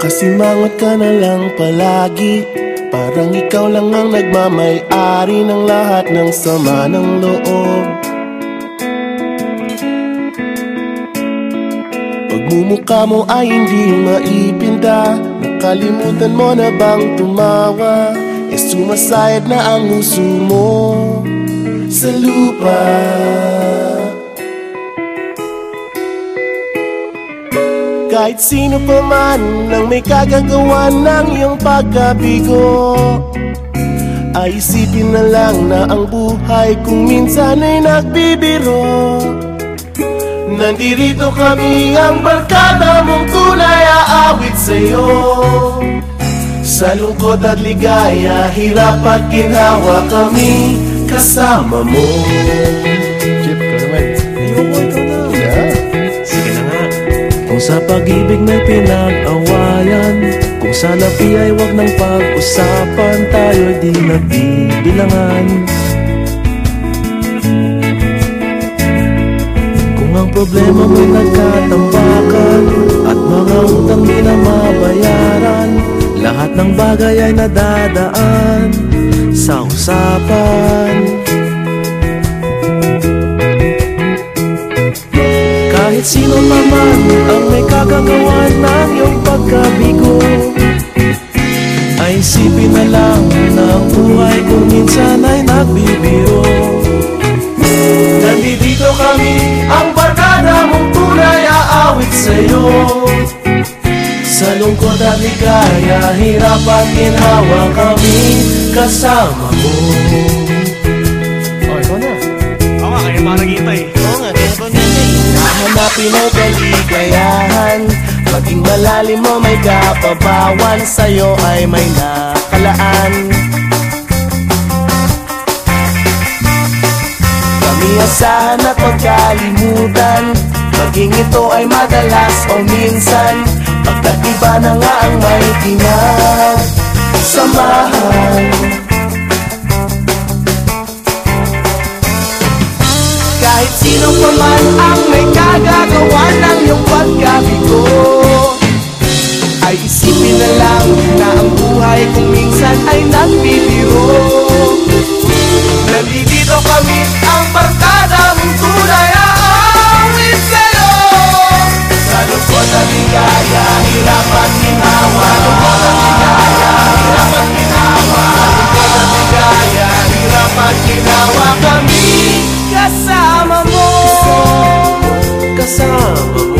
Kasimangot ka na lang palagi Parang ikaw lang ang nagmamay-ari ng lahat ng sama ng loob. Pagmumukha mo ay hindi maipinta Nakalimutan mo na bang tumawa? E sumasayad na ang uso mo sa lupa Kahit sino pa man ang may kagagawa ng iyong pagkabigo Ay isipin na lang na ang buhay kung minsan ay nagbibiro. Nandirito kami ang barkada mong tunay aawit sa'yo. Sa lungkot at ligaya, hirap at ginawa kami kasama mo Kung sa labi ay wag nang pag-usapan Tayo'y di nagbibilangan. Kung ang problema mo'y nagkatambakan At mga utang di na mabayaran Lahat ng bagay ay nadadaan Sa usapan. Kahit sino naman ang may kagagawa ng iyong pagkabigo Ay isipin na lang na ang buhay kung minsan ay nagbibiro Nandito kami, ang barkada mong tunay aawit sa'yo Sa lungkot at ligaya, hirap at ginawa kami kasama mo Oh, ikaw na. Oo nga, kaya pa naghihintay. Oo nga, kaya ganyan eh. Hahanapin ang kaligayahan Maging malalim mo may kapabawan Sa'yo ay may nakalaan. Kami asahan at magkalimutan Maging ito ay madalas o minsan. Pagkat iba na nga ang may samahan kami